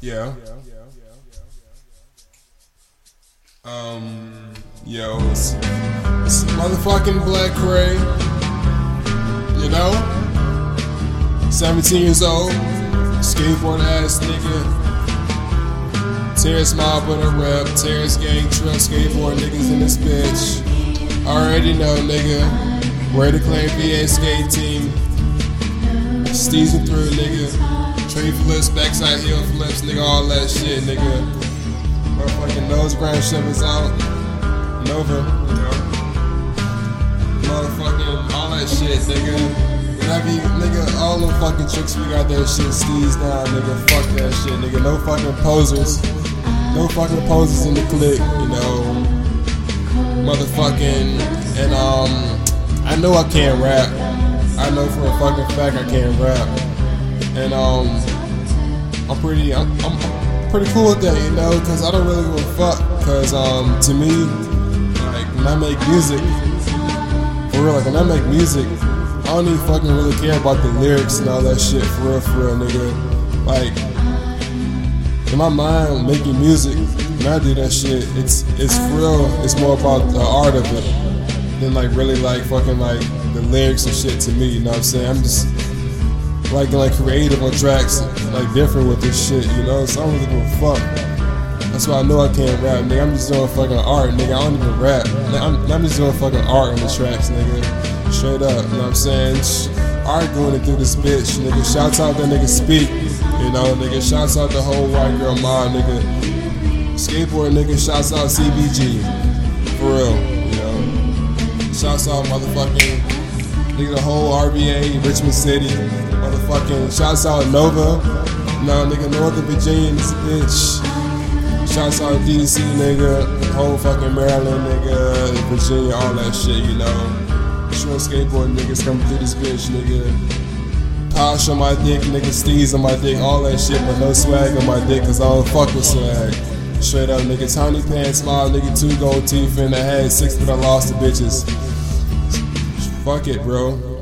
Yeah. Um, yo, it's, it's motherfucking Black Kray. You know? 17 years old, skateboard ass nigga. Terrace mob with a rep, Terrace gang truck, skateboard niggas in this bitch. Already know, nigga. Where to claim VA skate team. Steezing through, nigga. Tree flips, backside heel flips, nigga, all that shit, nigga. Motherfucking nose grind is out. Nova, you know. Motherfucking all that shit, nigga. Nigga, all them fucking tricks we got that shit steezed down, nigga. Fuck that shit, nigga. No fucking posers. No fucking posers in the clique, you know. Motherfucking, and um, I know I can't rap. I know for a fucking fact I can't rap. And um, I'm pretty, I'm, I'm pretty cool with that, you know, because I don't really give a fuck. Because um, to me, like when I make music, for real, like when I make music, I don't even fucking really care about the lyrics and all that shit. For real, for real, nigga. Like in my mind, making music, when I do that shit, it's it's real. It's more about the art of it than like really like fucking like the lyrics and shit to me. You know what I'm saying? I'm just like like creative on tracks, like different with this shit. You know, so I don't give a fuck. That's why I know I can't rap, nigga. I'm just doing fucking art, nigga. I don't even rap. I'm, I'm just doing fucking art on the tracks, nigga. Straight up, you know what I'm saying? Arguing through this bitch, nigga. Shouts out that nigga Speak, you know, nigga. Shouts out the whole white girl mob, nigga. Skateboard, nigga. Shouts out CBG. For real. You know. Shouts out motherfucking nigga the whole RVA, Richmond City. Motherfucking shouts out Nova. No nigga Northern Virginia this bitch. Shouts out DC nigga. The whole fucking Maryland nigga. Virginia, all that shit, you know. Short skateboard niggas coming through this bitch, nigga. Posh on my dick, nigga Steez on my dick, all that shit, but no swag on my dick, cause I don't fuck with swag. Straight up, nigga, tiny pants, smile, nigga, two gold teeth in the head, six, but I lost the bitches. Fuck it, bro.